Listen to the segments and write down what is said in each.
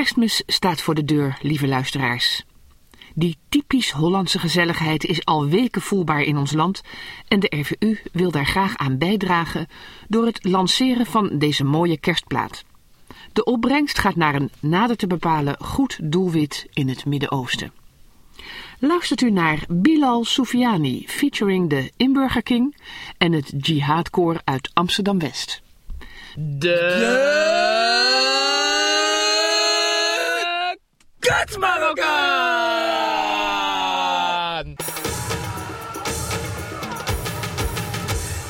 Kerstmis staat voor de deur, lieve luisteraars. Die typisch Hollandse gezelligheid is al weken voelbaar in ons land en de RVU wil daar graag aan bijdragen door het lanceren van deze mooie kerstplaat. De opbrengst gaat naar een nader te bepalen goed doelwit in het Midden-Oosten. Luistert u naar Bilal Soufiani featuring de Inburger King en het Jihadkoor uit Amsterdam-West. De Kut Marokkaan!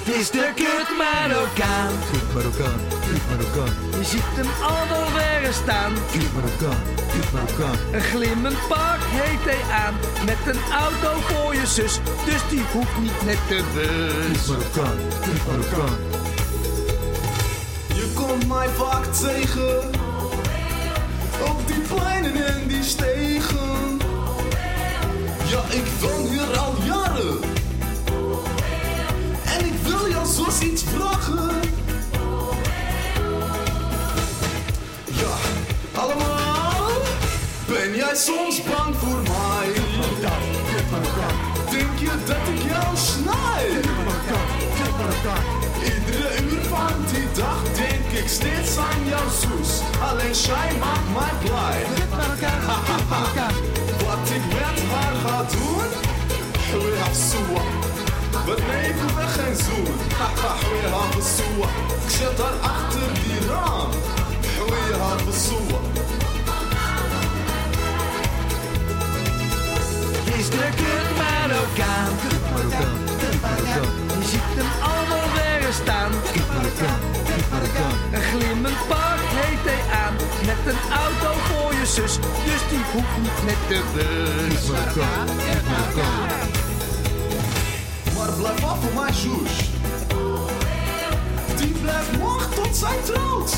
Het is de Kut Marokkaan. Kut Marokkaan, kut Marokkaan, Je ziet hem al verre staan. kut Marokkaan, kut Marokkaan. Een glimmend pak heeft hij aan. Met een auto voor je zus. Dus die hoeft niet met de bus. Kut Marokkaan, kut Marokkaan. Je komt mij vaak tegen Op die pleinen en die stegen Ja, ik woon hier al jaren En ik wil jou zoals iets vragen Ja, allemaal Ben jij soms bang voor mij? Denk je dat ik jou snijd? Steeds aan jouw zus. Alleen zij maakt mij blij. Wat ik met haar ga doen? Houiha soa. We nemen weg geen zoen. Houiha soa. Ik zet haar achter die raam. Houiha soa. Het is de Kut Marokkaan. Marokkaan, kut Marokkaan, Je ziet hem staan. Marokkaan. Een glimmend pak heeft hij aan. Met een auto voor je zus. Dus die hoeft niet met de bus. Marokkaan. Maar blijf af van mijn zus. Die blijft wachten tot zij trouwt.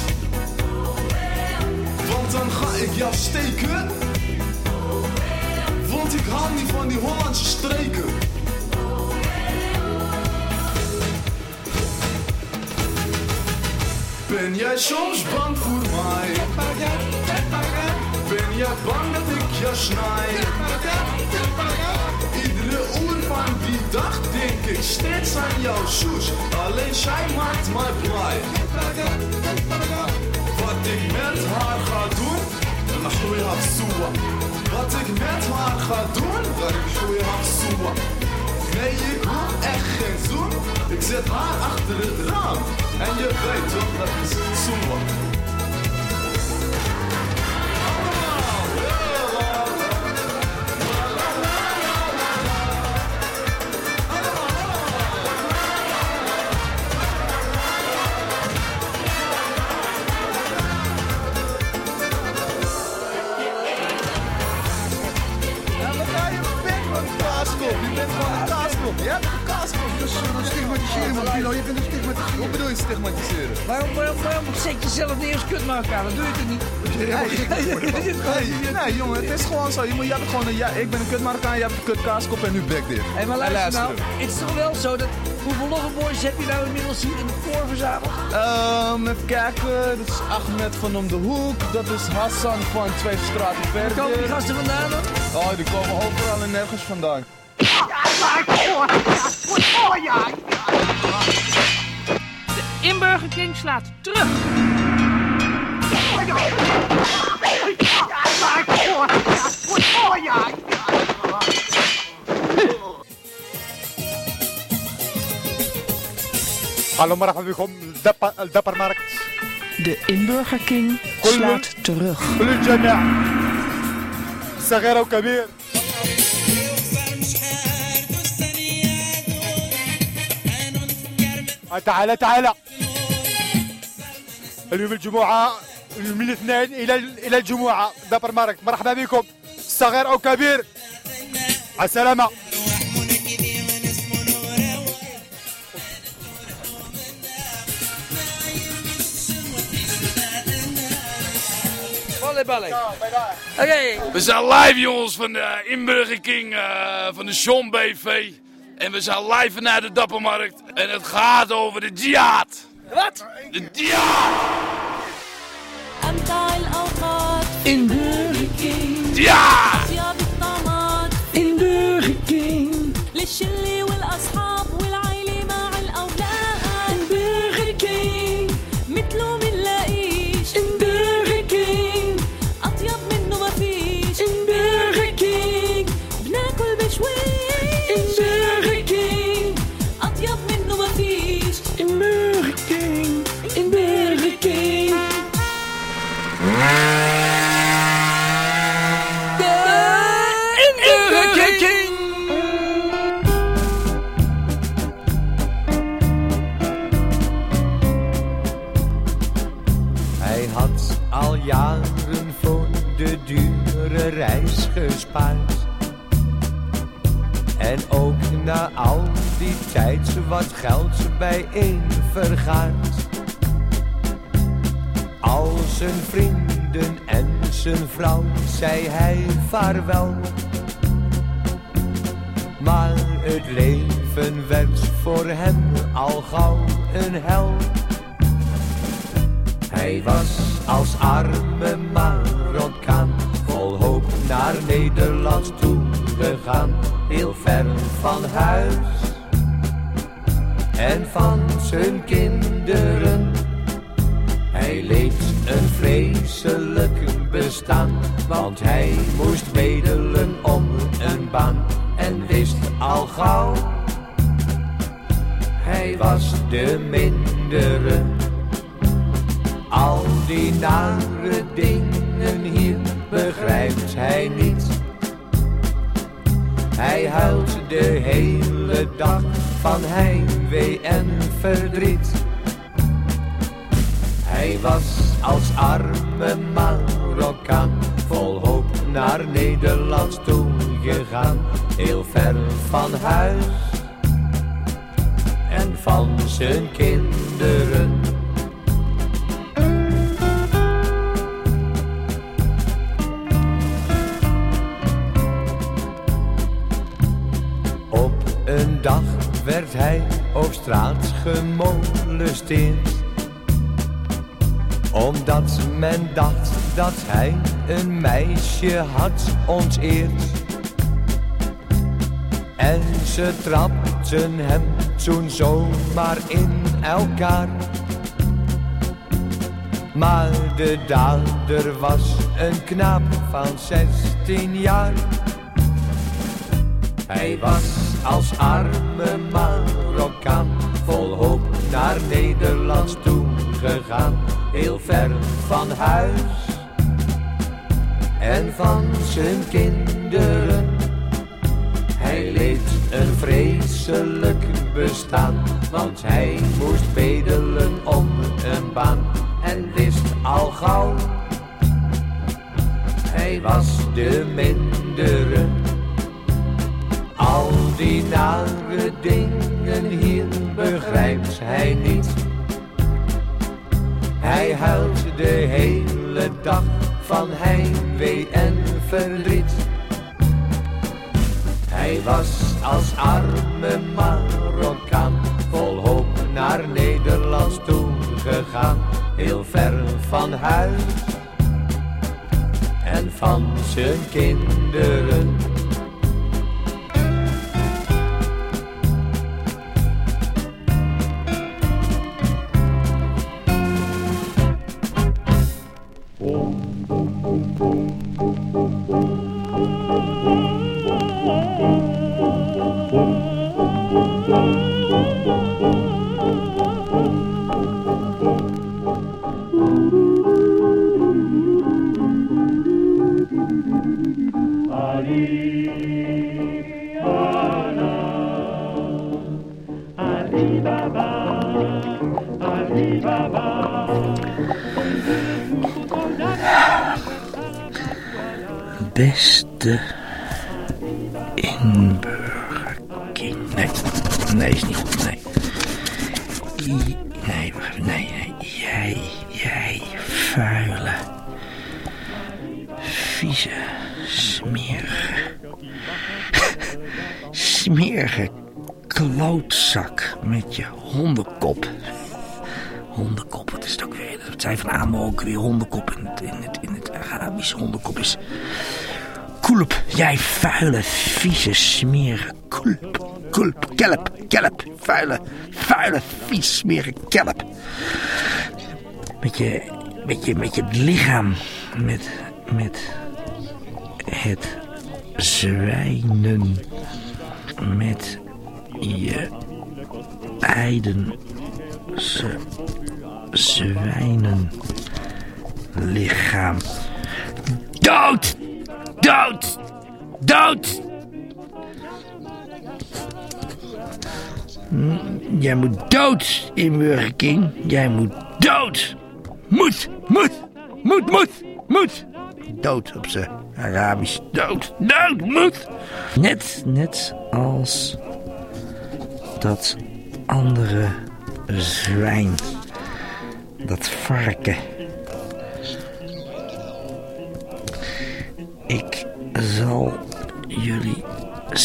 Want dan ga ik jou steken. Want ik hou niet van die Hollandse streken. Ben jij soms bang voor mij? Ben jij bang dat ik je snijd? Iedere uur van die dag denk ik steeds aan jouw zus. Alleen zij maakt mij blij. Wat ik met haar ga doen, dan gooi haar soa. Wat ik met haar ga doen, dan gooi haar soa. Nee, ik hoef echt geen zoen. Ik zet haar achter het raam. En je weet toch, dat ja, ik ben een kut Marokkaan, jij hebt een kut kaaskop en nu bek dit. Hé, maar luister nou, het is toch wel zo dat... Hoeveel loverboys heb je nou inmiddels hier in de koor verzameld? Ehm, even kijken, dat is Ahmed van Om de Hoek, dat is Hassan van Twee Straten Waar komen die Verder. gasten vandaan dan? Oh, die komen overal en nergens vandaan. De Inburger King slaat terug. Hallo مرحبا بكم الدب- الدبر ماركت De Inburger King slaat terug. كل الجميع صغير وكبير آه، تعال تعال اليوم الجمعة من الاثنين إلى إلى الجمعة. دبر ماركت مرحبا بكم. صغير أو كبير. على السلامة. de ballen. Oké. Okay. We zijn live jongens van de Inburger King, uh, van de Sean BV. En we zijn live naar de Dappermarkt. En het gaat over de jihad. Wat? De jihad. Inburger King. Ja! Inburger King. En ook na al die tijd wat geld bijeen vergaard. Al zijn vrienden en zijn vrouw zei hij vaarwel. Maar het leven werd voor hem al gauw een hel. Hij was als arme hoop naar Nederland toegegaan, heel ver van huis en van zijn kinderen. Hij leed een vreselijk bestaan, want hij moest bedelen om een baan en wist al gauw. Hij was de mindere. Al die nare dingen hier begrijpt hij niet. Hij huilt de hele dag van heimwee en verdriet. Hij was als arme Marokkaan vol hoop naar Nederland toegegaan, heel ver van huis en van zijn kinderen. Een dag werd hij op straat gemolesteerd. Omdat men dacht dat hij een meisje had onteerd. En ze trapten hem toen zomaar in elkaar. Maar de dader was een knaap van 16 jaar. Hij was als arme Marokkaan vol hoop naar Nederland toegegaan, heel ver van huis en van zijn kinderen. Hij leed een vreselijk bestaan, want hij moest bedelen om een baan en wist al gauw. Hij was de mindere. Al die nare dingen hier begrijpt hij niet. Hij huilt de hele dag van heimwee en verdriet. Hij was als arme Marokkaan vol hoop naar Nederland toegegaan, heel ver van huis en van zijn kinderen. Beste ook weer hondenkop. In het, in het, Arabisch hondenkop is... Kulp, jij vuile, vieze, smerige kulp. Kulp, kelp, kelp. Vuile, vuile, vies, smerige kelp. Met je, met je, met je lichaam. Met, met het zwijnen. Met je heidense zwijnen lichaam. Dood! Dood! Dood! Hm, Jij moet dood in Burger King. Jij moet dood! Moet, moet, moet, moet, moet! Dood op zijn Arabisch. Dood, dood, moet! Net, net als dat andere zwijn. Dat varken.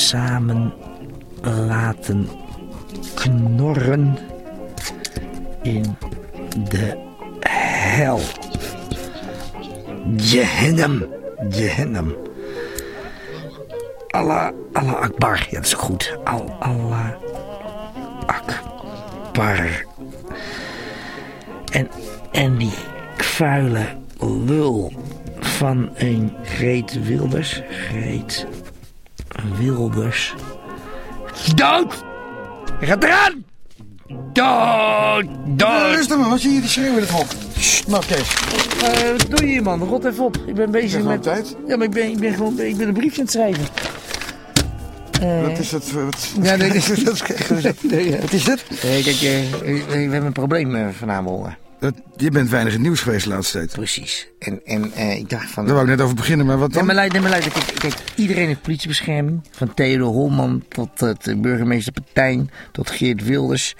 Samen laten knorren in de hel. Jehennem. Jehennem. Allah, Allah Akbar. Ja, dat is goed. Al, Allah Akbar. En, en die vuile lul van een Greet Wilders. Greet Wilders. Dood! Hij gaat eraan! Dood! Dood! Rustig man, wat zie je die schreeuwen in het hok? Nou Kees, Eh, wat doe je hier, man? Rot even op. Ik ben bezig met... tijd. Ja, maar ik ben, ik ben gewoon ik ben een briefje aan het schrijven. Eh, wat is dat? Wat, Ja, nee, dit is- wat is dat? nee, ja. Wat is dit? Nee, kijk, eh, eh, we hebben een probleem eh, vanavond. eh. Je bent weinig in het nieuws geweest de laatste tijd. Precies. En, en eh, ik dacht van... Daar wou ik net over beginnen, maar wat Nee, dan? maar nee, kijk, kijk, iedereen heeft politiebescherming. Van Theodor Holman tot eh, burgemeester Partijn, tot Geert Wilders,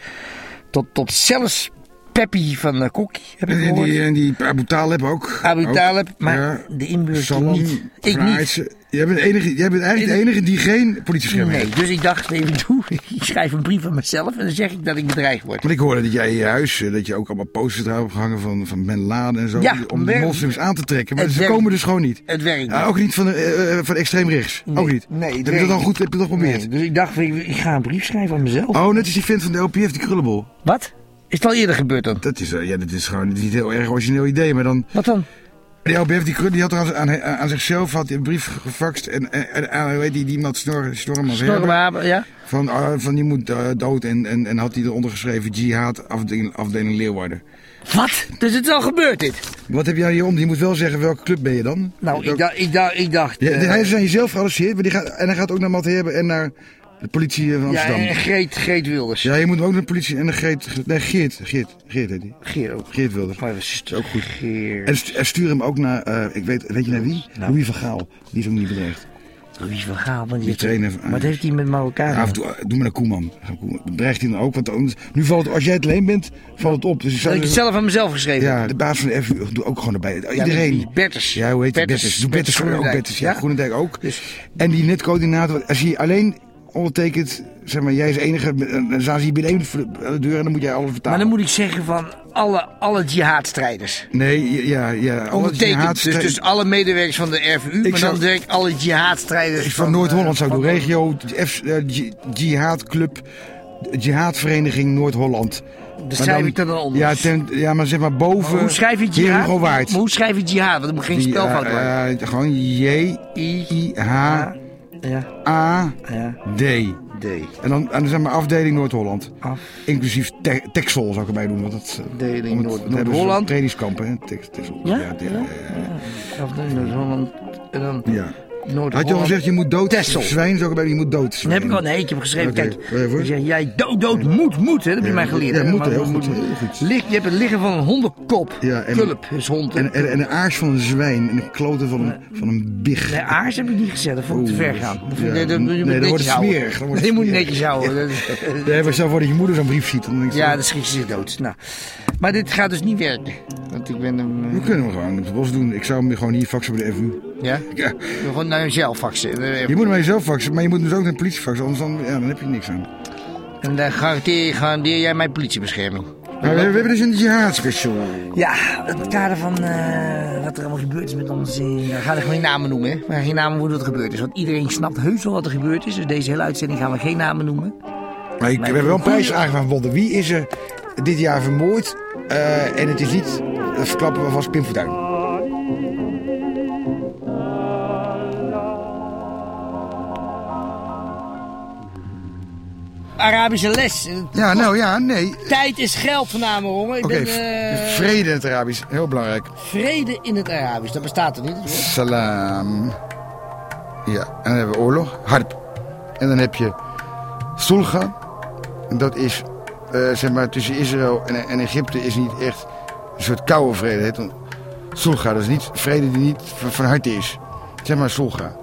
tot, tot zelfs Peppi van uh, Kokkie, heb ik En gehoord. die, en die Abu Talib ook. Abu Ook. Talib, maar Ja. de inburgering Salam, niet. Ik niet. Jij bent, enige, jij bent eigenlijk de enige die geen politiebescherming Nee, heeft. dus ik dacht, even doe, ik schrijf een brief aan mezelf en dan zeg ik dat ik bedreigd word. Want ik hoorde dat jij in je huis, eh, dat je ook allemaal posters daar hebt gehangen van, van Ben Laden en zo. Ja, om de moslims aan te trekken. Maar ze werkt- komen dus gewoon niet. Het werkt Ja, ook niet van, eh, eh, van extreem rechts. Nee, ook niet. nee, heb je dat dan goed heb je dat geprobeerd? Nee, dus ik dacht, ik, ik ga een brief schrijven aan mezelf. Oh, net als die vent van de LPF, die krullenbol. Wat? Is het al eerder gebeurd dan? Dat is, eh, ja, dat is gewoon niet een heel erg origineel idee, maar dan... Wat dan? Die LPF die, krul- die had er aan, aan, aan zichzelf had een brief gefaxt en, en, en hoe heet die, die iemand Snor, Snormans Snorren, ja? Van, van die moet eh, dood en, en, en had hij eronder geschreven jihad afdeling, afdeling Leeuwarden. Wat? Dus het is al gebeurd dit? Wat heb jij hier om? Je moet wel zeggen welke club ben je dan? Nou, ik dacht, ik dacht, ik dacht Ja, eh, hij is aan jezelf gearresteerd maar die gaat, en hij gaat ook naar Matt en naar de politie eh, van ja, Amsterdam. en Greet, Greet Wilders. Ja, je moet ook naar de politie en naar Geert, nee Geert, Geert, Geert heet die. Geert ook. Geert Wilders. Maar dat is ook goed. Geert. En stu- en stuur hem ook naar, eh, ik weet, weet je naar wie? Nou. Louis van Gaal. Die is ook niet bedreigd. Louis van Gaal, want die, Die trainer van Wat heeft hij met Marokkaan? Ja, en toe, eh, doe maar naar Koeman. Dreigt hij dan ook? Want anders, nu valt het, als jij het alleen bent, valt het op. Dus ik Dat ik het zelf aan mezelf geschreven ja, de baas van de FU, doe ook gewoon erbij. Ja, Iedereen. die Bertens. Ja, hoe heet die? Bertens. Bertens. Doe Bertens, Bertens ook. Ja, Ja? Groenendijk ook. Dus- En die netcoördinator, als je alleen ondertekent, zeg maar, jij is enige, dan staan ze hier binnen de deur en dan moet jij alles Maar vertalen. dan moet ik zeggen van alle, alle jihadstrijders. Nee, ja, ja. alle Ondertekend. Dus, dus alle medewerkers van de RVU, maar zou- dan direct alle jihadstrijders. Van Noord-Holland zou ik van- doen. Regio F, eh, Ji- Jihadclub, Jihadvereniging Noord-Holland. Maar schrijf ik er dan onder. Ja, ten- ja, maar zeg maar boven. Maar hoe schrijf je jihad? Maar hoe schrijf je jihad? Want er moet geen spelfout eh, worden. eh, gewoon J-I-H-A-D. Ja, ja, D. En dan, en dan zeg maar afdeling Noord-Holland. Af. Inclusief te Texel zou ik erbij doen. Want dat, eh, Noord- ze Noord-Holland. een Trainingskamp, hè? Tex- Texel. Ja? ja, ja, ja, ja. Afdeling Noord-Holland. En dan Ja. Noord-Holland. Had je al gezegd, je moet dood. Texel. Zwijn erbij doen, je moet dood. Dan zwijn. heb ik al, nee, ik heb geschreven, kijk, je voor? ik zeg, jij dood, dood, moet, moet, hè, dat heb je Ja, mij geleerd. ja, moet, maar- heel goed, moet- heel goed. Ligt, je hebt het liggen van een hondenkop, Ja, en- kulp is hond. En, en, en een aars van een zwijn en een kloten van een, van een big. Nee, aars heb ik niet gezegd, dat vond ik te ver gaan. Dat ja, dat- dat nee, wordt het houden. smerig, wordt het je moet netjes houden. dat is- Nee, maar stel voor dat je moeder zo'n brief ziet. Dan Ja, dan schiet je zich dood. Nou, maar dit gaat dus niet werken. Want ik ben. We eh, kunnen hem gewoon op de bos doen. Ik zou hem gewoon hier faxen bij de FU. Ja? Ja. Gewoon naar jezelf faxen. Je moet bij jezelf faxen, maar je moet dus ook naar de politie faxen. Anders dan, ja, dan heb je niks aan. En dan garandeer, garandeer jij mijn politiebescherming. we, we hebben dus een jihad special. Ja, in het kader van eh, wat er allemaal gebeurd is met ons. We gaan er geen namen noemen, hè? We gaan geen namen hoe dat gebeurd is. Want iedereen snapt heus wel wat er gebeurd is. Dus deze hele uitzending gaan we geen namen noemen. Maar ik, we hebben wel een van Wonder. Wie is er dit jaar vermoord? Eh, en het is niet, dat verklappen we vast, Pim Fortuyn. Arabische les. Ja, nou ja, nee. Tijd is geld vanavond, jongen. Oké, eh, vrede in het Arabisch, heel belangrijk. Vrede in het Arabisch, dat bestaat er niet. hoor. Salam. Ja, en dan hebben we oorlog, harp. En dan heb je sulga. Dat is, eh, zeg maar, tussen Israël en, en Egypte is niet echt een soort koude vrede. Het heet sulga, dat is niet vrede die niet van, van harte is. Zeg maar sulga.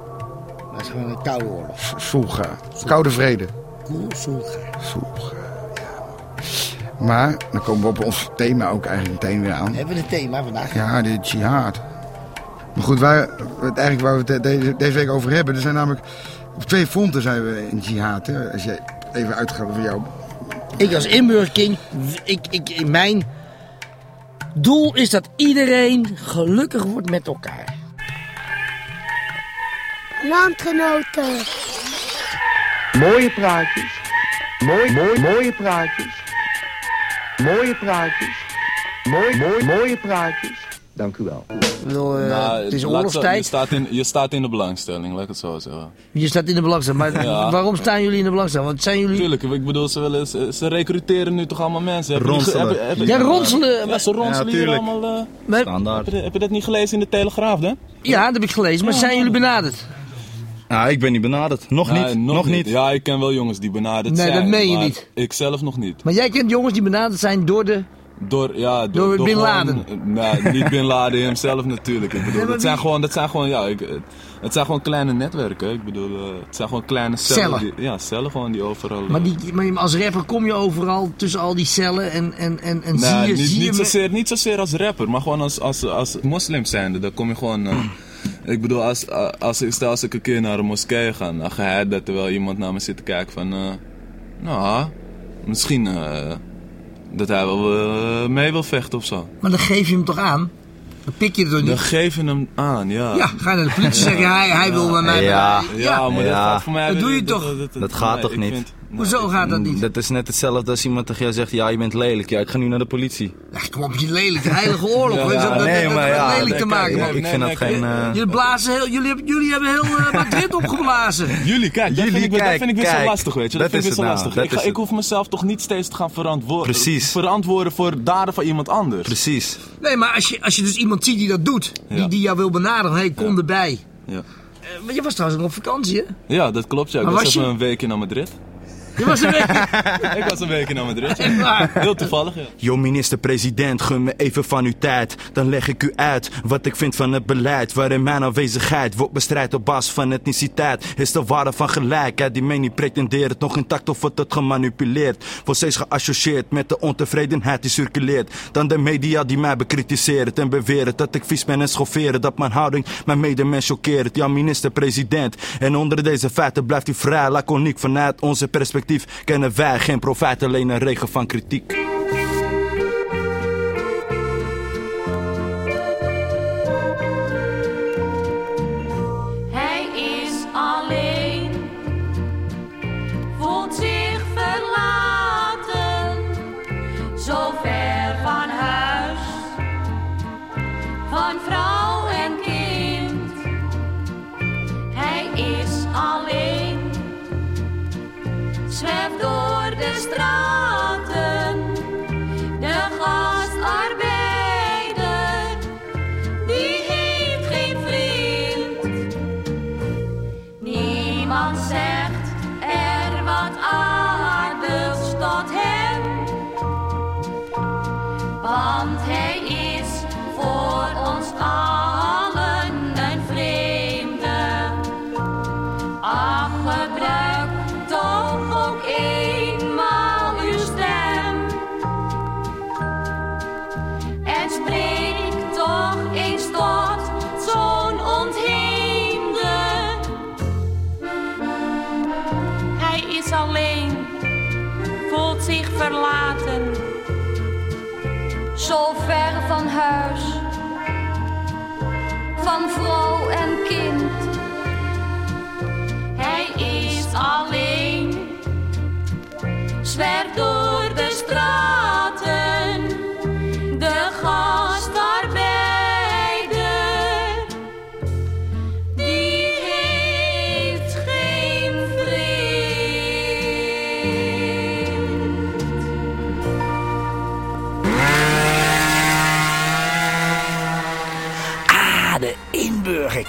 Dat is gewoon een koude oorlog. Sulga. Koude vrede. Cool, Sulga. Sulga, ja. Maar, dan komen we op ons thema ook eigenlijk meteen weer aan. Hebben we het thema vandaag? Ja, de jihad. Maar goed, waar, het eigenlijk waar we het de- deze, deze week over hebben, er zijn namelijk op twee fronten zijn we in jihad. Hè? Als je even uitgaat van jou. Ik als inburgerking, ik, ik, ik- mijn doel is dat iedereen gelukkig wordt met elkaar. Landgenoten. Mooie praatjes. Mooi, mooi, mooie praatjes. Mooie praatjes. Mooi, mooi, mooie praatjes. Dank u wel. Ik bedoel, eh, Nou, het is oorlogstijd. Je staat, in, je staat in de belangstelling, laat ik het zo zeggen. Je staat in de belangstelling. Maar Ja. waarom staan jullie in de belangstelling? Want zijn jullie... Tuurlijk, ik bedoel, ze, willen, ze, ze recruteren nu toch allemaal mensen. Ronselen. hebben- hebben- Ja, ronselen. Ja, ze ronselen Ja, hier allemaal. eh, Maar- heb, je, heb je dat niet gelezen in de Telegraaf, dan? Ja, dat heb ik gelezen. Maar zijn jullie benaderd? Nou, ik ben niet benaderd. Nog Nee, niet. Nog, niet. Ja, ik ken wel jongens die benaderd Nee, zijn. dat meen je niet. Ik zelf nog niet. Maar jij kent jongens die benaderd zijn door de... Door, ja, Door Bin gewoon- Laden? nee, niet Bin Laden hemzelf natuurlijk. Ik bedoel, dat, zijn gewoon, dat zijn gewoon, ja, ik, het zijn gewoon kleine netwerken. Ik bedoel, eh, het zijn gewoon kleine cellen. Cellen. Die, ja, cellen gewoon die overal... Maar, die, maar als rapper kom je overal tussen al die cellen en, en, en, en zie Nee, je... niet, zie je niet, me- zozeer, niet zozeer als rapper, maar gewoon als, als, als moslim zijnde. Dan kom je gewoon... eh, ik bedoel, als, als, ik, stel als ik een keer naar een moskee ga, dan ga dat er wel iemand naar me zit te kijken van... eh, nou, misschien eh, dat hij wel eh, mee wil vechten of zo. Maar dan geef je hem toch aan? Dan pik je het toch niet? Dan geef je hem aan, ja. Ja, ga je naar de politie zeggen, hij, hij wil bij mij... Ja. Ja, maar dat Ja. gaat voor mij... Dat doe je toch? dat- gaat toch niet? Hoezo gaat dat niet? Dat is net hetzelfde als iemand tegen jou zegt, ja, je bent lelijk. Ja, ik ga nu naar de politie. Ja, kom op, je lelijk. De heilige oorlog. Ja, dat, nee, dat, maar dat ja, lelijk nee, te maken. nee, man. ik vind dat geen, eh, Jullie, blazen heel, jullie, hebben- jullie hebben heel eh, Madrid opgeblazen. Jullie, kijk, dat Jullie, vind ik, weer- dat vind ik weer zo lastig, weet je. Dat, vind ik weer zo nou, lastig. Ik, ga, is ik hoef mezelf toch niet steeds te gaan verantwoorden, Precies. verantwoorden voor daden van iemand anders. Precies. Nee, maar als je, als je dus iemand ziet die dat doet, die, die jou wil benaderen, hey, kom erbij. Ja. Eh, maar je was trouwens nog op vakantie, hè? ja, dat klopt. Ja. Ik Maar was, was even je- een weekje naar Madrid. Je was een week... ik was een weekje naar Madrid. Echt waar? Heel toevallig, ja. Yo, minister-president, gun me even van uw tijd. Dan leg ik u uit wat ik vind van het beleid. Waarin mijn aanwezigheid wordt bestrijd op basis van etniciteit. Is de waarde van gelijkheid die mening pretendeert. Nog intact of wordt het gemanipuleerd? Wordt steeds geassocieerd met de ontevredenheid die circuleert. Dan de media die mij bekritiseren en beweren dat ik vies ben en schofferen. Dat mijn houding mijn medemens choqueert. Ja, minister-president. En onder deze feiten blijft u vrij laconiek. Vanuit onze perspectief kennen wij geen profijt, alleen een regen van kritiek.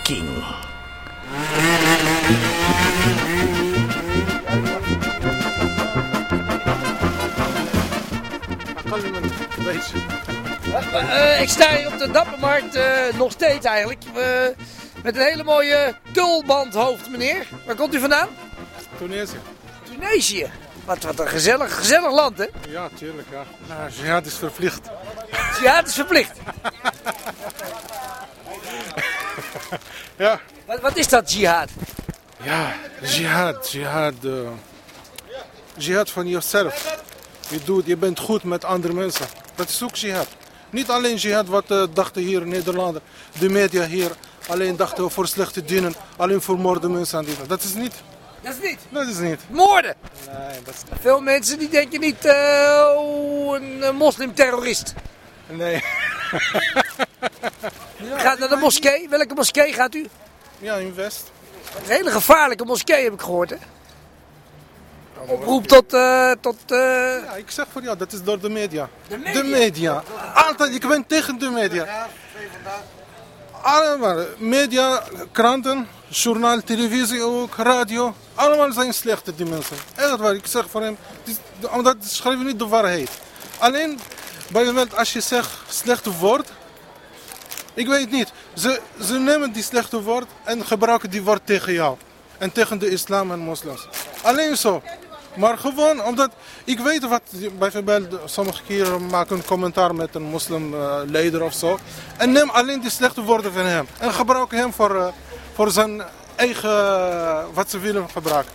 King. Eh, ik sta hier op de Dappermarkt, eh, nog steeds eigenlijk. eh, met een hele mooie tulbandhoofd, meneer. Waar komt u vandaan? Tunesië. Tunesië. Wat, wat een gezellig, gezellig land, hè? Ja, tuurlijk. Ja. Nou, jihad is verplicht. Ja, het is verplicht. Ja. Wat, wat is dat, jihad? Ja, jihad, jihad. eh, jihad van jezelf. Je, doet, je bent goed met andere mensen. Dat is ook jihad. Niet alleen jihad wat eh, dachten hier in Nederland, de media hier. Alleen dachten voor slechte dienen, alleen voor moorden mensen. en dit. Dat is niet. Dat is niet. Dat is niet. Moorden. Nee, dat is Veel mensen die denken niet, oh, een moslimterrorist. Nee. Gaat naar de moskee. Welke moskee gaat u? Ja, in West. Dat is een hele gevaarlijke moskee, heb ik gehoord, hè? Oproep tot... eh, tot eh, Ja, ik zeg voor jou, dat is door de media. De media. Altijd, ik ben tegen de media. Allemaal, media, kranten, journaal, televisie ook, radio. Allemaal zijn slechte die mensen. Echt waar, ik zeg voor hem, omdat ze schrijven niet de waarheid. Alleen, bijvoorbeeld als je zegt slechte woord, ik weet niet. Ze, ze nemen die slechte woord en gebruiken die woord tegen jou. En tegen de islam en moslims. Alleen zo. Maar gewoon omdat ik weet wat, bijvoorbeeld sommige keren maken een commentaar met een moslimleider of zo. En neem alleen die slechte woorden van hem. En gebruik hem voor, eh, voor zijn eigen, eh, wat ze willen gebruiken.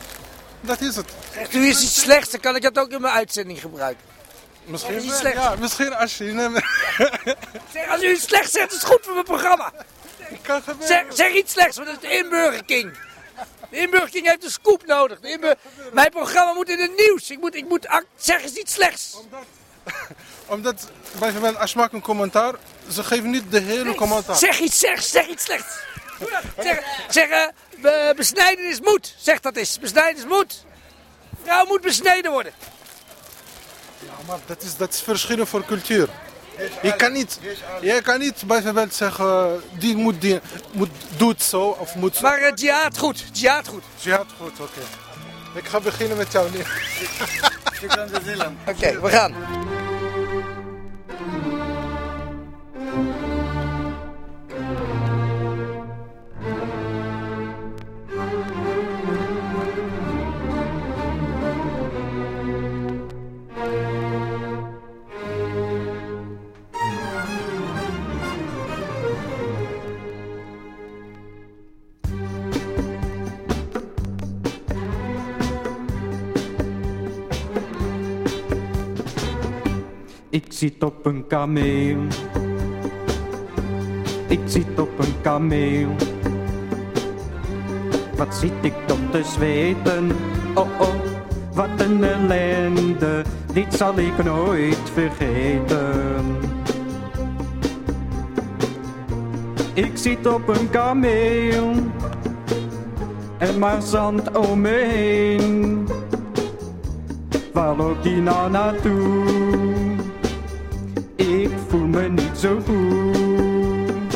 Dat is het. Zegt u is iets slechts, dan kan ik dat ook in mijn uitzending gebruiken. Misschien, Is slechts? ja, misschien als je. Zeg, als u iets slechts zegt, is het goed voor mijn programma. Zeg, zeg iets slechts, want dat is de Inburger King. De Inburger King heeft een scoop nodig. De Mijn programma moet in het nieuws. Ik moet, ik moet zeg eens iets slechts. Omdat bijvoorbeeld als je maakt een commentaar, ze geven niet de hele commentaar. Zeg iets slechts, zeg iets slechts. Zeg, zeg eh, be- besnijdenis moet. Zeg dat eens, besnijdenis moet. Vrouw moet besneden worden. Ja, maar dat is, dat is verschillend voor cultuur. Je kan niet, je kan niet bijvoorbeeld zeggen, die moet, die, moet doet zo of moet zo. Maar uh, jihad goed, jihad goed. Jihad goed, oké. Ik ga beginnen met jou nu. Oké, we gaan. Ik zit op een kameel. Ik zit op een kameel. Wat zit ik toch te zweten? Oh oh, wat een ellende. Dit zal ik nooit vergeten. Ik zit op een kameel. En maar zand om me heen. Waar loopt die nou naartoe? Me niet zo goed.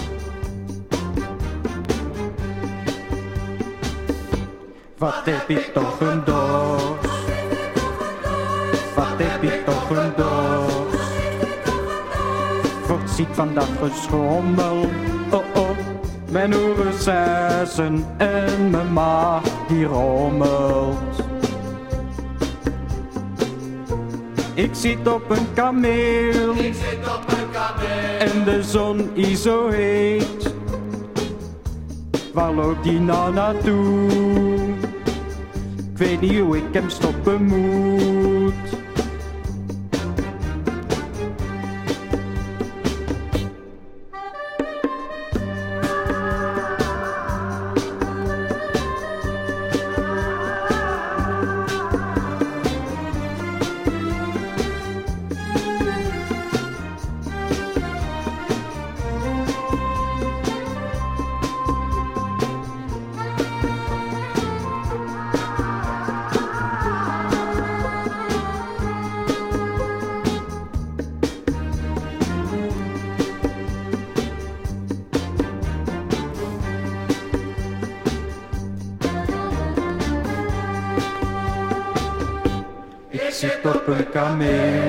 Wat heb ik toch een dorst? Wat heb ik toch een dorst? Word ziek van dat. Oh oh, mijn oren zuizen en mijn maag die rommelt. Ik zit op een kameel. Ik zit. En de zon is zo heet. Waar loopt die nou naartoe? Ik weet niet hoe ik hem stoppen moet. Zit op een kameel.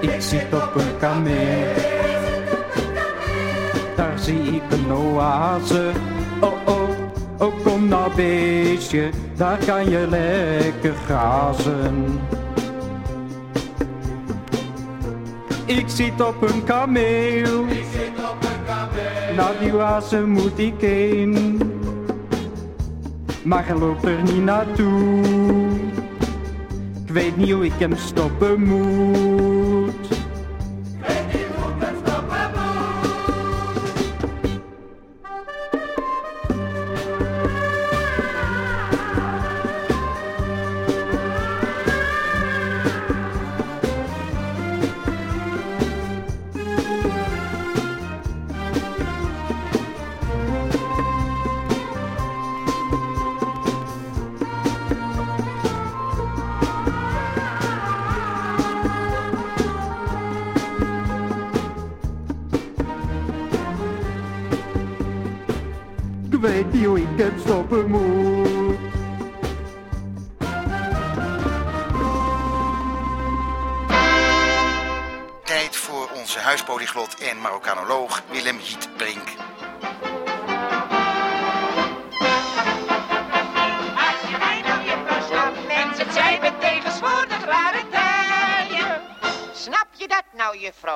Ik zit op een kameel. Daar zie ik een oase. Oh oh, oh kom nou beestje, daar kan je lekker grazen. Ik zit op een kameel. Naar die oase moet ik heen. Maar loopt er niet naartoe. Weet niet hoe ik hem stoppen moet.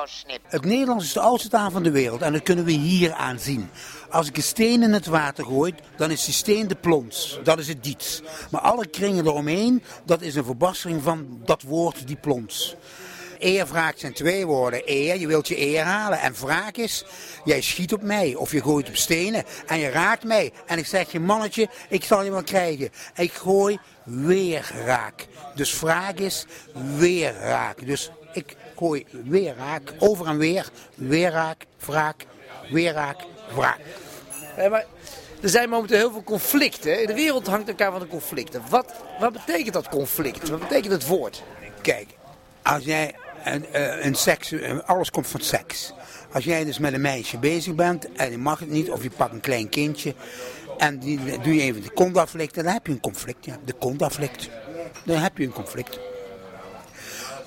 Snip? Het Nederlands is de oudste taal van de wereld en dat kunnen we hier aan zien. Als ik een steen in het water gooi, dan is die steen de plons. Dat is het diets. Maar alle kringen eromheen, dat is een verbastering van dat woord die plons. Eer, wraak zijn twee woorden. Eer, je wilt je eer halen. En wraak is, jij schiet op mij. Of je gooit op stenen en je raakt mij. En ik zeg je, mannetje, ik zal je wel krijgen. En ik gooi weer raak. Dus wraak is weer raak. Dus ik gooi weer raak. Over en weer. Weer raak, wraak, weer raak, wraak. Maar er zijn momenteel heel veel conflicten. De wereld hangt elkaar van de conflicten. Wat, wat betekent dat conflict? Wat betekent het woord? Kijk, als jij een, eh, een seks, eh, alles komt van seks. Als jij dus met een meisje bezig bent en je mag het niet, of je pakt een klein kindje en die doe je even de kont aflikken, dan heb je een conflict. Ja, de kont aflikt. Dan heb je een conflict.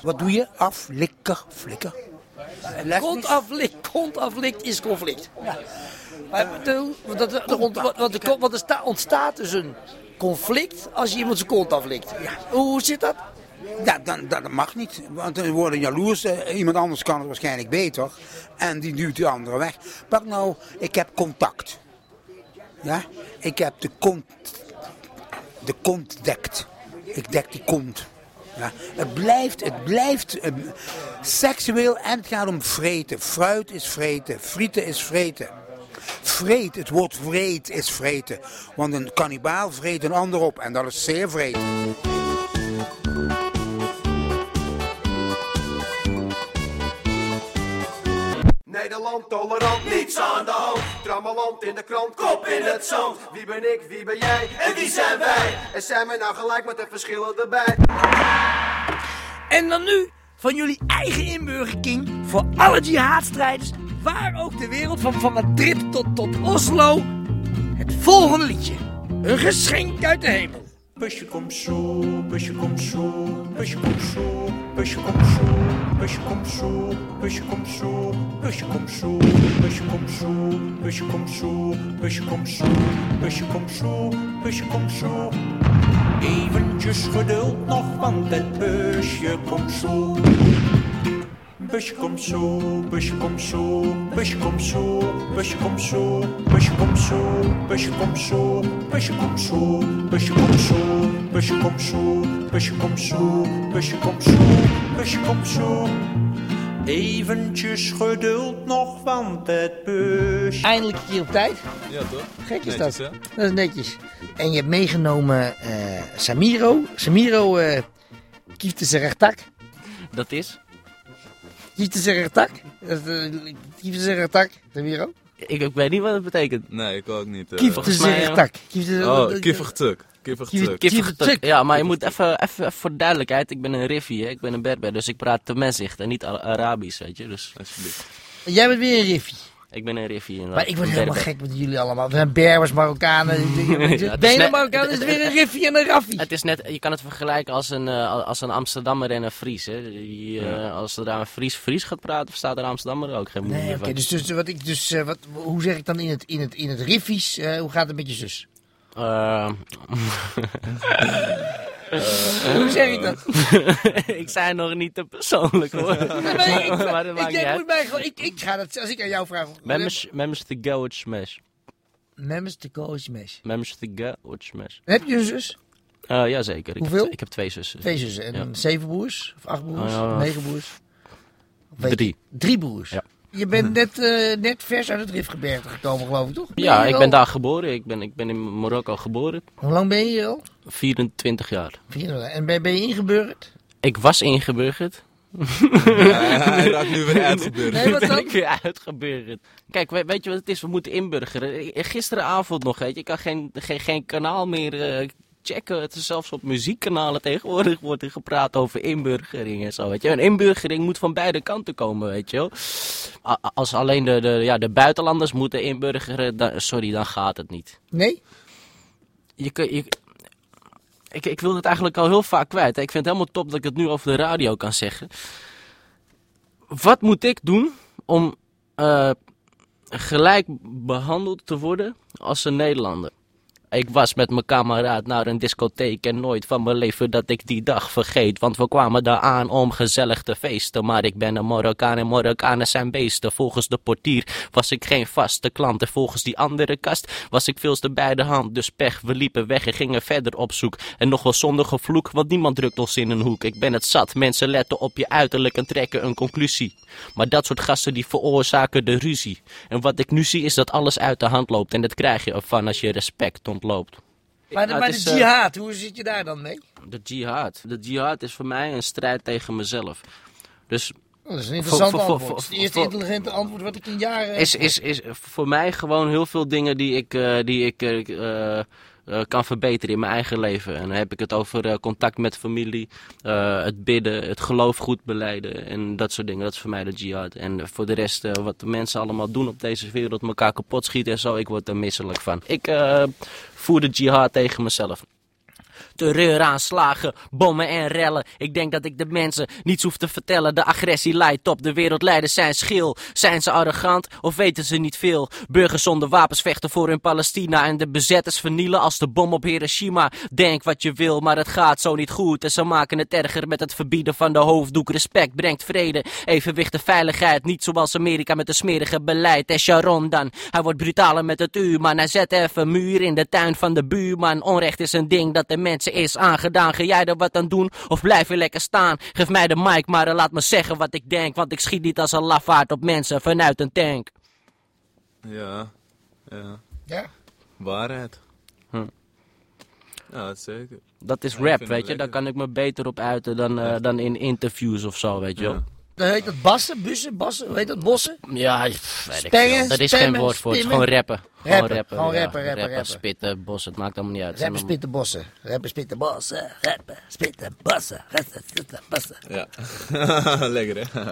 Wat doe je? Aflikken, flikken. Kont aflikt, kont aflikt is conflict. Maar de- dat- er wat- wat- er- er ontstaat dus een conflict als je iemand zijn kont aflikt. Hoe, hoe zit dat? Ja, dan, dat mag niet. Want dan worden jaloers. Eh, Iemand anders kan het waarschijnlijk beter. En die duwt die andere weg. Pak nou, ik heb contact. Ja, ik heb de kont, de kont dekt. Ik dek die kont. Ja, het blijft, het blijft eh, seksueel en het gaat om vreten. Fruit is vreten, frieten is vreten. Vreet, het woord vreet is vreten. Want een kannibaal vreet een ander op en dat is zeer vreed. Nederland tolerant, niets aan de hand. Trammeland in de krant, kop in het zand. Wie ben ik, wie ben jij en wie zijn wij? En zijn wij nou gelijk met de verschillen erbij? En dan nu van jullie eigen inburgerking voor alle jihadstrijders, waar ook de wereld, van, van Madrid tot, tot Oslo. Het volgende liedje. Een geschenk uit de hemel. Busje kom zo, busje kom zo, busje kom zo, busje kom zo, busje kom zo, busje kom zo, busje kom zo, busje kom zo, busje kom zo, busje kom zo, busje kom zo, busje kom zo. Eventjes geduld nog, want het busje komt zo. Busje komt zo, busje komt zo, busje komt zo, busje komt zo, busje komt zo, busje komt zo, busje komt zo, busje komt zo, busje komt zo, busje komt zo, busje komt zo, komt zo. Eventjes geduld nog, want het busje... Eindelijk een keer op tijd. Ja, toch? Gek is Netjes, dat. hè? Dat is netjes. En je hebt meegenomen eh, Samiro. Samiro uh, kieft zijn rechtak. Dat is? Kieft zijn rechtak. Kieft zijn rechtak, Samiro. Ik, ik weet niet wat het betekent. Nee, ik ook niet. eh. Kieft zijn rechtak. Oh, kiefigtuk. Kiefigtuk. Kiefigtuk. Ja, maar je moet even, even, even voor de duidelijkheid. Ik ben een Riffi, hè. ik ben een Berber, dus ik praat Temezicht en niet Arabisch, weet je. Dus. Alsjeblieft. Jij bent weer een Riffie. Ik ben een riffie. inderdaad. Maar ik word helemaal gek met jullie allemaal. We zijn Berbers, Marokkanen. Ja, is weer een riffie en een raffie. Het is net, je kan het vergelijken als een, eh, als een Amsterdammer en een Fries. Hè. Die, eh, Ja. Als er daar een Fries Fries gaat praten, verstaat er een Amsterdammer ook geen moeite Nee, dus, dus, wat ik, dus eh, wat, hoe zeg ik dan in het, in het, in het riffies? hoe gaat het met je zus? Eh, Hoe zeg ik dat? ik zei nog niet te persoonlijk hoor. Nee, maar ik, maar dat ik, maakt uit. moet mij gewoon, ik, ik ga dat, als ik aan jou vraag. Members, members to go with smash. Members to go smash. Members to go with smash. Heb je een zus? Uh, jazeker. Ik Hoeveel? Heb, ik heb twee zussen. Twee zussen. En Ja. zeven broers? Of acht broers? Eh, negen broers? Drie. Drie broers? Ja. Je bent net, eh, net vers uit het Rifgebergte gekomen, geloof ik, toch? Ben Ja, ik ben daar geboren. Ik ben, ik ben in Marokko geboren. Hoe lang ben je hier al? 24 jaar. Vier- En ben, ben je ingeburgerd? Ik was ingeburgerd. hij raakt nu weer uitgeburgerd. Nee, wat ben dan? ik weer uitgeburgerd. Kijk, we- weet je wat het is? We moeten inburgeren. Gisteravond nog, weet je. Ik kan geen, geen, geen kanaal meer eh, checken. Het is zelfs op muziekkanalen tegenwoordig wordt er gepraat over inburgering en zo, weet je. Een inburgering moet van beide kanten komen, weet je wel. Als alleen de, de, ja, de buitenlanders moeten inburgeren, dan, sorry, dan gaat het niet. Nee? Je, kun- je, ik, ik wil het eigenlijk al heel vaak kwijt. hè. Ik vind het helemaal top dat ik het nu over de radio kan zeggen. Wat moet ik doen om eh, gelijk behandeld te worden als een Nederlander? Ik was met mijn kameraad naar een discotheek en nooit van mijn leven dat ik die dag vergeet. Want we kwamen daar aan om gezellig te feesten. Maar ik ben een Marokkaan en Marokkanen zijn beesten. Volgens de portier was ik geen vaste klant. En volgens die andere kast was ik veel te bij de hand. Dus pech, we liepen weg en gingen verder op zoek. En nog wel zonder gevloek, want niemand drukt ons in een hoek. Ik ben het zat, mensen letten op je uiterlijk en trekken een conclusie. Maar dat soort gasten die veroorzaken de ruzie. En wat ik nu zie is dat alles uit de hand loopt. En dat krijg je ervan als je respect ontloopt. Maar de, maar het de is, eh, jihad, hoe zit je daar dan mee? De jihad. De jihad is voor mij een strijd tegen mezelf. Dus dat is een interessant voor- antwoord. voor- Het is het eerste intelligente antwoord wat ik in jaren... is, is, is voor mij gewoon heel veel dingen die ik, eh, die ik eh, kan verbeteren in mijn eigen leven. En dan heb ik het over contact met familie, het bidden, het geloof goed beleiden en dat soort dingen. Dat is voor mij de jihad. En voor de rest, wat de mensen allemaal doen op deze wereld, elkaar kapot schieten en zo, ik word er misselijk van. Ik voer de jihad tegen mezelf. Terreuraanslagen, bommen en rellen. Ik denk dat ik de mensen niets hoef te vertellen. De agressie leidt op, de wereldleiders zijn schil. Zijn ze arrogant of weten ze niet veel? Burgers zonder wapens vechten voor hun Palestina. En de bezetters vernielen als de bom op Hiroshima. Denk wat je wil, maar het gaat zo niet goed. En ze maken het erger met het verbieden van de hoofddoek. Respect brengt vrede, evenwicht en veiligheid. Niet zoals Amerika met een smerige beleid. En Sharon dan, hij wordt brutaler met het uur. Maar hij zet even muur in de tuin van de buurman. Onrecht is een ding dat de is aangedaan. Ga jij er wat aan doen of blijf je lekker staan? Geef mij de mic maar en laat me zeggen wat ik denk. Want ik schiet niet als een lafaard op mensen vanuit een tank. Ja, ja. Ja? Waarheid. Hm. Ja, dat zeker. Dat is Ja, rap, weet je. Daar lekker. kan ik me beter op uiten dan, eh, dan in interviews of zo, weet je wel. Dan heet dat bassen, bussen, bassen, hoe heet dat, bossen? Ja, pff, weet ik Spengen, veel. Dat is geen woord voor. Het is gewoon rappen. Gewoon Rappen, rappen. gewoon ja. rappen, rappen, rappen. spitten, bos, het maakt allemaal niet uit. Rappen, spitten, bossen. Rappen, spitten, bossen. Rappen, spitten, bossen. Rappen, spitten, bossen. Ja. Lekker hè?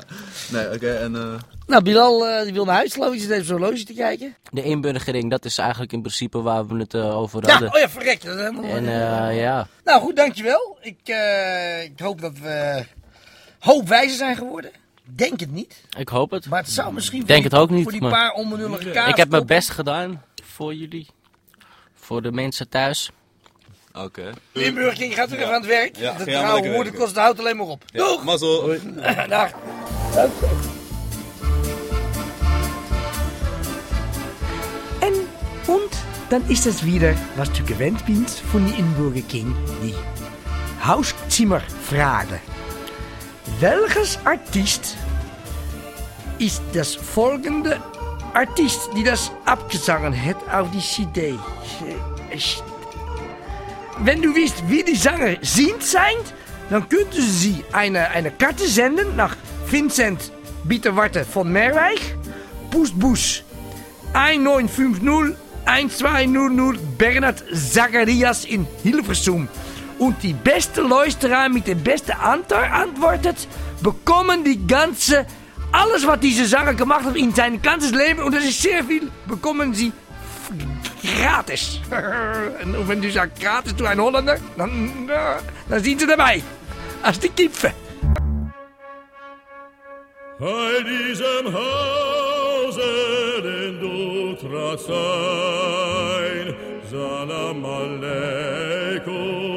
nee, oké, en eh. Nou, Bilal eh, die wil naar huis, geloof ik. Die zit even zo'n horloge te kijken. De inburgering, dat is eigenlijk in principe waar we het eh, over Ja, hadden. oh ja, verrek. Dat is helemaal En eh, ja, Nou goed, dankjewel. Ik, eh, ik hoop dat we hoopwijzer zijn geworden. Denk het niet. ik hoop het. Maar het zou misschien Denk voor het die, ook niet. voor die maar paar onbenullige kaas. ik heb mijn best gedaan voor jullie. Voor de mensen thuis. Oké. Inburgering gaat weer aan het werk. Ja, oude lekker woorden kost de hout alleen maar op. Ja, Doeg! mazzel. Dag. En, und dann ist es wieder, was du gewöhnt bist von die Inburger King, die Hauszimmerfrage. Welches Artist ist das folgende Artist, die das abgesungen hat auf die CD? Wenn du wisst, wie die Sänger sind, sein, dann könnten sie eine, eine Karte senden nach Vincent Bieterwarte von Merwijk, Poestbus 1950 1200 Bernhard Zacharias in Hilversum. Und die beste Luisteraar mit der beste Antwort antwortet, bekommen die ganze alles, was diese Sache gemacht hat in sein ganzes Leben, und das ist sehr viel, bekommen sie gratis. Und wenn du sagst gratis zu einem Holländer, dann, na, dann sind sie dabei. Als die Kipfen. Bei diesem Hause, den du tratst ein, Salam Aleikum.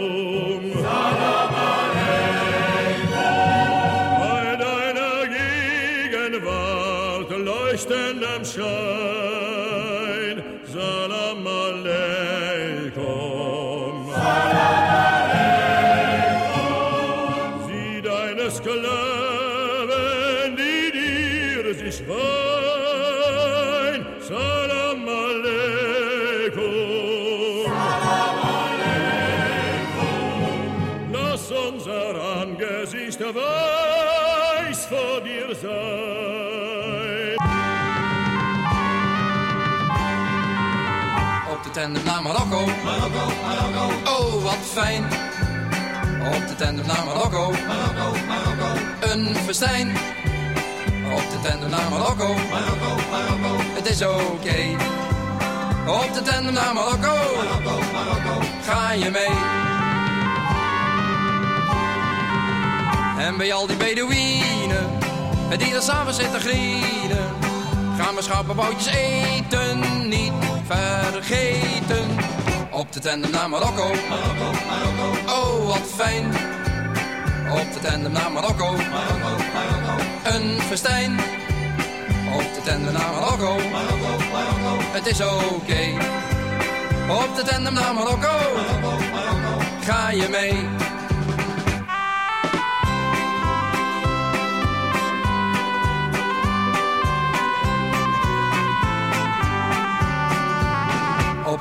Shine, Salam Aleikum. Salam Aleikum. Sieh deine Sklaven, die dir sich wein, Salam Aleikum. Salam Aleikum. Lass unser Angesicht all. Tandem naar Marokko. Marokko, Marokko. Oh, wat fijn. Op de tandem naar Marokko. Marokko, Marokko. Een festijn. Op de tandem naar Marokko. Marokko, Marokko. Het is oké. Op de tandem naar Marokko. Marokko, Marokko. Ga je mee? En bij al die Bedouinen, die er samen zitten grienen, schappenboutjes eten, niet vergeten. Op de tandem naar Marokko. Marokko. Oh, wat fijn. Op de tandem naar Marokko. Marokko. Een festijn. Op de tandem naar Marokko. Marokko. Het is oké. Op de tandem naar. Marokko, Marokko. Ga je mee?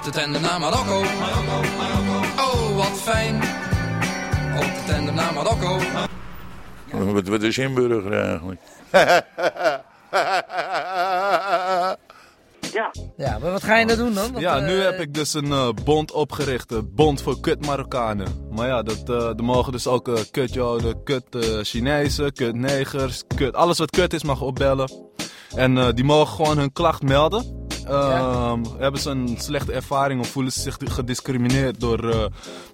Op de tandem naar Marokko. Marokko, Marokko. Oh, wat fijn. Op de tandem naar Marokko. Wat, wat is inburger eigenlijk? Ja. Ja, maar wat ga je nou doen dan? Want, Ja, nu eh, heb ik dus een eh, bond opgericht. De Bond voor Kut Marokkanen. Maar ja, dat, eh er mogen dus ook eh, kut Joden, kut eh, Chinezen, kut negers, kut. Alles wat kut is mag opbellen. En eh, die mogen gewoon hun klacht melden. Ehm, Hebben ze een slechte ervaring of voelen ze zich gediscrimineerd door, eh,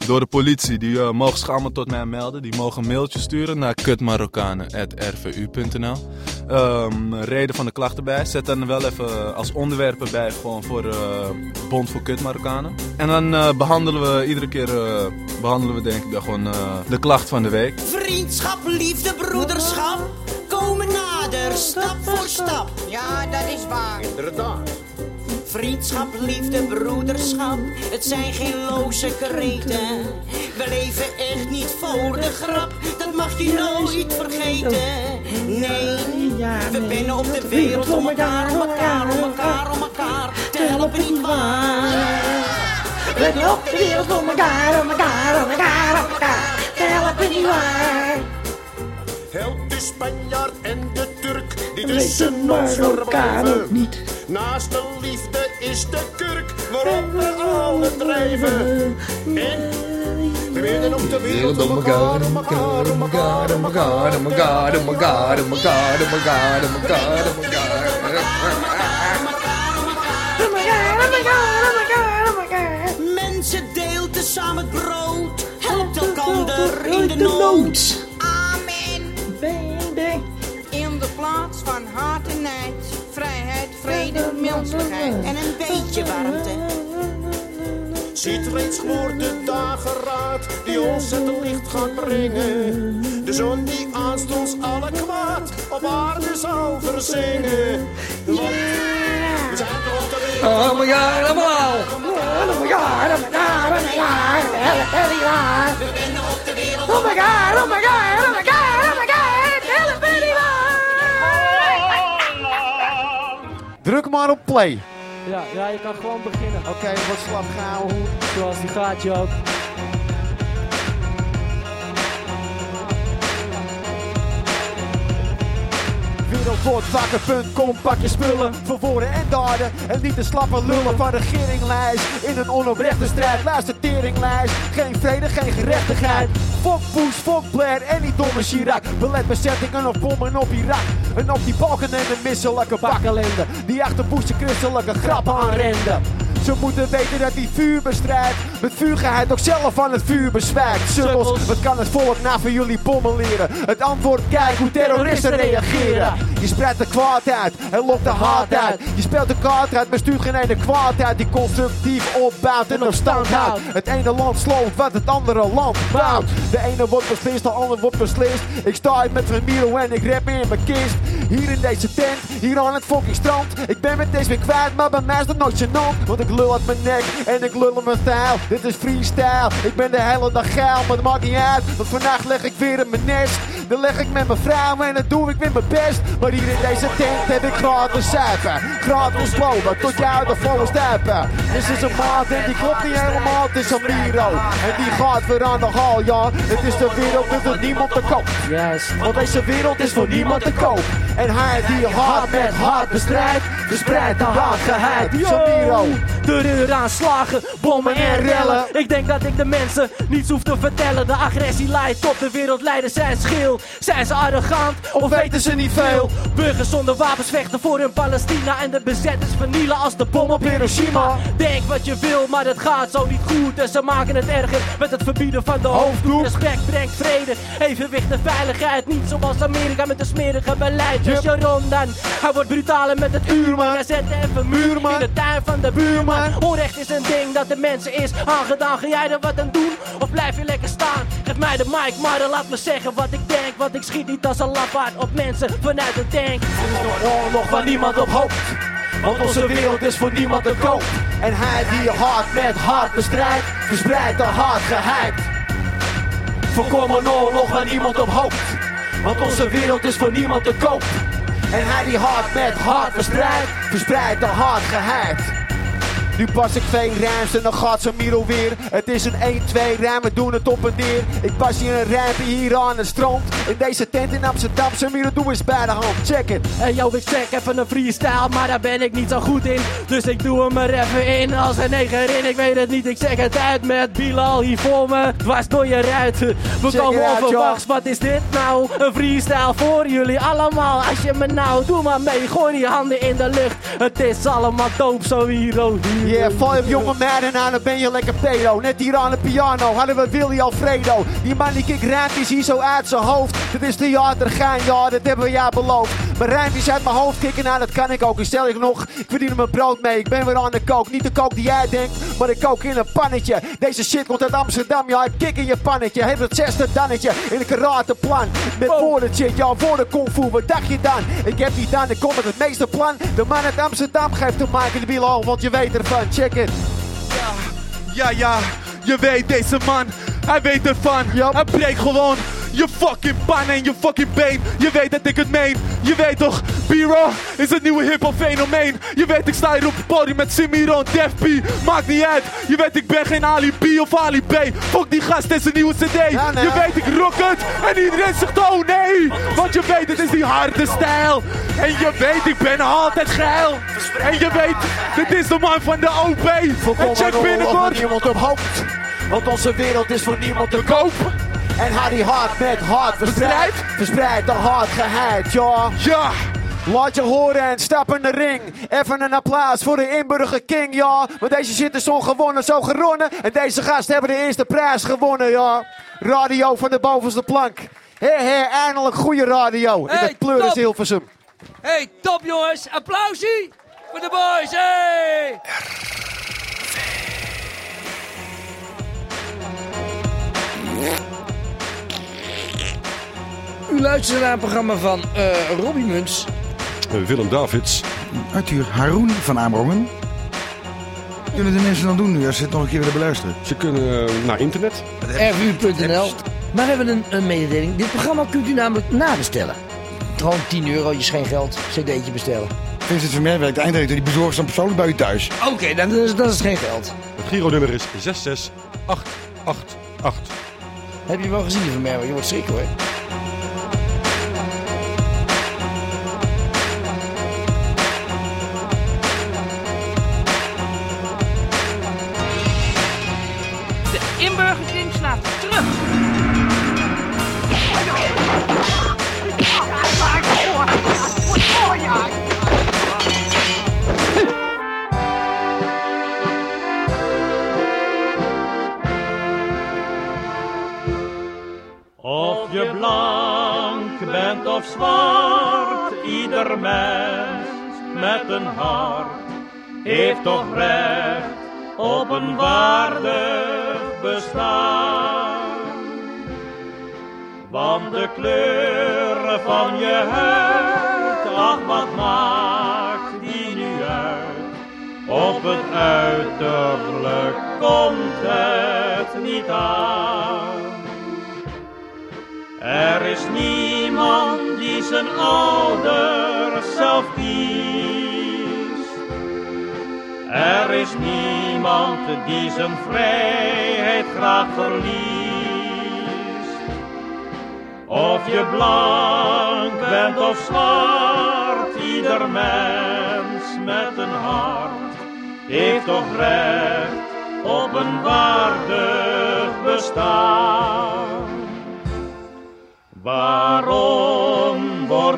door de politie? Die eh, mogen zich allemaal tot mij melden. Die mogen een mailtje sturen naar kutmarokkanen.rvu.nl. Ehm, reden van de klacht erbij. Zet dan wel even als onderwerpen bij gewoon voor eh, Bond voor Kut Marokkanen. En dan eh, behandelen we iedere keer eh, behandelen we denk ik dan gewoon eh, de klacht van de week. Vriendschap, liefde, broederschap komen nader, stap voor stap. Ja, dat is waar. Inderdaad. Vriendschap, liefde, broederschap, het zijn geen loze kreten. We leven echt niet voor de grap, dat mag je nooit vergeten. Nee, we binnen op de wereld om elkaar, om elkaar, om elkaar, om elkaar te helpen, niet waar. We op de wereld om elkaar, om elkaar, om elkaar, om elkaar te helpen, niet waar. Help de Spanjaard en de Turk tussen ons Marokkanen verblijven. niet. Naast de liefde is de kurk waarop we alle drijven. En we op de wereld om elkaar, om elkaar, om elkaar, om elkaar, om elkaar, om elkaar, om elkaar, om elkaar, om elkaar, om Mensen deelt te samen het brood, helpt elkander in de nood. Plaats van haat en nijd, vrijheid, vrede, menselijkheid en een beetje warmte. Ziet reeds gloort de dageraad die ons het licht gaat brengen. De zon die aanstonds alle kwaad op aarde zal verzingen. Want we zijn toch op de wereld. Oh my god, allemaal. Oh my god, oh my god, oh my god, help me waar. We binnen op de wereld. Oh my god, oh my god, oh my god, Druk maar op play. Ja, ja, je kan gewoon beginnen. Oké, wat slap gaan Zoals die gaat je wereld wordt wakker, punt, kom, pak je spullen voor woorden en daden. En niet de slappe lullen van regeringlijst in een onoprechte strijd. Luister teringlijst, geen vrede, geen gerechtigheid. Fok Bush, fok Blair en die domme Chirac. Belet bezettingen of bommen op Irak. En op die balken en de misselijke bakkelende. Die achter Bush de christelijke grappen aanrenden. Ze moeten weten dat die vuur bestrijdt. Met vuurgeheid ook zelf aan het vuur bezwijkt. Sukkels, wat kan het volk na van jullie bommen leren? Het antwoord, kijk hoe terroristen reageren. Je spreidt de kwaad uit en lokt de haat uit. Je speelt de kaart uit, maar stuurt geen ene kwaad uit. Die constructief opbouwt en op stand houdt. Het ene land sloopt wat het andere land bouwt. De ene wordt beslist, de ander wordt beslist. Ik sta hier met Van Miro en ik rap in mijn kist. Hier in deze tent, hier aan het fucking strand. Ik ben met deze weer kwijt, maar bij mij is dat nooit gênant. Want ik lul uit mijn nek en ik lul in mijn stijl. Dit is freestyle, ik ben de hele dag geil, maar dat maakt niet uit. Want vandaag leg ik weer in mijn nest. Dan leg ik met mijn vrouw en dan doe ik weer mijn best. Maar hier in deze tent heb ik gratis zuipen. Gratis lopen, tot jou de volle stuipen. Dit is een maat en die klopt niet helemaal, het is een Miro. En die gaat weer aan de haal, ja. Het is de wereld, dus er niemand te koop. Want deze wereld is voor niemand te koop. En hij die hard met hard bestrijdt, verspreidt de hardgeheid. Zo'n Miro. Terreuraanslagen, bommen en rellen. Ik denk dat ik de mensen niets hoef te vertellen. De agressie leidt tot de wereldleiders zijn schil. Zijn ze arrogant of weten ze niet veel? Burgers zonder wapens vechten voor hun Palestina. En de bezetters vernielen als de bom op Hiroshima. Denk wat je wil, maar het gaat zo niet goed. En ze maken het erger met het verbieden van de hoofddoek. Respect brengt vrede, evenwicht en veiligheid. Niet zoals Amerika met de smerige beleid. Dus Sharon dan, hij wordt brutaler met het uurman. Hij zet even muurman in de tuin van de buurman. Onrecht is een ding dat de mensen is aangedaan. Ga jij er wat aan doen of blijf je lekker staan? Geef mij de mic, maar dan laat me zeggen wat ik denk. Want ik schiet niet als een lafaard op mensen vanuit een tank. Er is nog oorlog waar niemand op hoopt. Want onze wereld is voor niemand te koop. En hij die hard met hard bestrijdt, verspreidt de hard gehyped. Voorkom een oorlog waar niemand op hoopt. Want onze wereld is voor niemand te koop. En hij die hard met hard verspreidt, verspreidt de hard gehyped. Nu pas ik twee rijms en dan gaat ze Miro weer. Het is een 1-2 rijm, we doen het op en neer. Ik pas hier een rijmpje hier aan het strand. In deze tent in Amsterdam, ze Miro doe eens bij de hand. Check it. Hey yo, ik check even een freestyle, maar daar ben ik niet zo goed in. Dus ik doe hem er even in als een negerin. Ik weet het niet, ik zeg het uit met Bilal hier voor me. Dwars door je ruit. We Check komen onverwachts, wat is dit nou? Een freestyle voor jullie allemaal. Als je me nou, doe maar mee. Gooi die handen in de lucht. Het is allemaal doop, zo Hiro. Yeah, val je op jonge meiden aan, dan ben je lekker pedo. Net hier aan de piano hadden we Willy Alfredo. Die man die kikt rijmpjes hier zo uit zijn hoofd. Dat is theatergein, ja, dat hebben we ja beloofd. Maar rijmpjes uit mijn hoofd kicken, nou dat kan ik ook. Ik stel je nog, ik verdien er mijn brood mee. Ik ben weer aan de kook. Niet de kook die jij denkt, maar ik kook in een pannetje. Deze shit komt uit Amsterdam, ja, ik kik in je pannetje. Heeft het zesde dannetje in een karateplan. Met woorden shit, ja, woorden kung fu. Wat dacht je dan? Ik heb niet dan, ik kom met het meeste plan. De man uit Amsterdam geeft de mic in de wiel want je weet ervan. Check it. Ja, ja, je weet deze man, hij weet ervan. Hij breekt gewoon je fucking pan en je fucking been. Je weet dat ik het meen. Je weet toch, B-Raw is het nieuwe hip-hop fenomeen. Je weet, ik sta hier op het podium met Simiro en Def P. Maakt niet uit. Je weet, ik ben geen Ali B of Ali B. Fuck die gast, dit is een nieuwe CD. Je weet, ik rock het. En iedereen zegt, oh nee. Want je weet, het is die harde stijl. En je weet, ik ben altijd geil. En je weet, dit is de man van de OP. En check binnenkort. niemand op. Want onze wereld is voor niemand te koop. En haar die hard met hard verspreidt. Verspreidt de hard geheid, ja. Ja. Laat je horen en stap in de ring. Even een applaus voor de inburger king, ja. Want deze shit is ongewonnen, zo geronnen. En deze gasten hebben de eerste prijs gewonnen, ja. Radio van de bovenste plank. Hé, hé, eindelijk goede radio. In Hey, het pleuris top. Hilversum. Hey, top jongens. Applausie voor de boys. Hey. U luistert naar een programma van eh Robbie Muns. Willem Davids. Arthur Haroun van Amerongen. Wat kunnen de mensen dan doen nu als ze het nog een keer willen beluisteren? Ze kunnen eh, naar internet. rvu.nl. Maar we hebben een, een mededeling. Dit programma kunt u namelijk nabestellen. Gewoon 10 euro, je is geen geld. cd'tje bestellen. Vincent Vermeerwerk, de eindredacteur, die bezorgt ze dan persoonlijk bij u thuis. Oké, dan is dat is geen geld. Het Giro-nummer is 66888. Heb je wel gezien, die van mij? Je wordt schrikken hoor.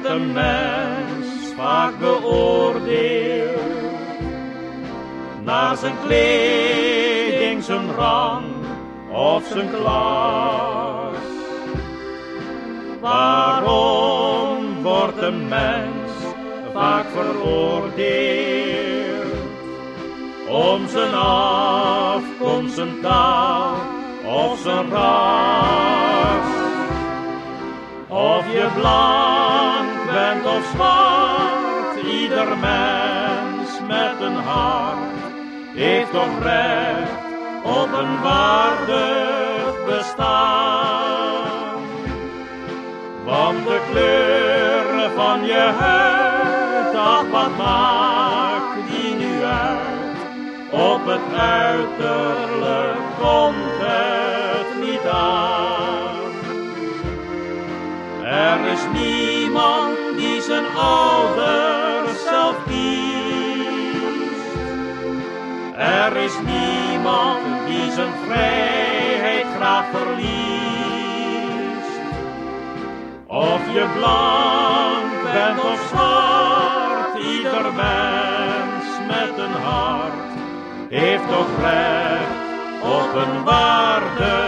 Wordt een mens vaak beoordeeld naar zijn kleding, zijn rang of zijn klas? Waarom wordt een mens vaak veroordeeld om zijn afkomst, zijn taal of zijn ras? Of je blank bent of zwart, ieder mens met een hart heeft toch recht op een waardig bestaan. Want de kleur van je huid, ach wat maakt die nu uit? Op het uiterlijk komt het niet aan. Er is niemand die zijn ouders zelf kiest. Er is niemand die zijn vrijheid graag verliest. Of je blank bent of zwart, ieder mens met een hart heeft toch recht op een waarde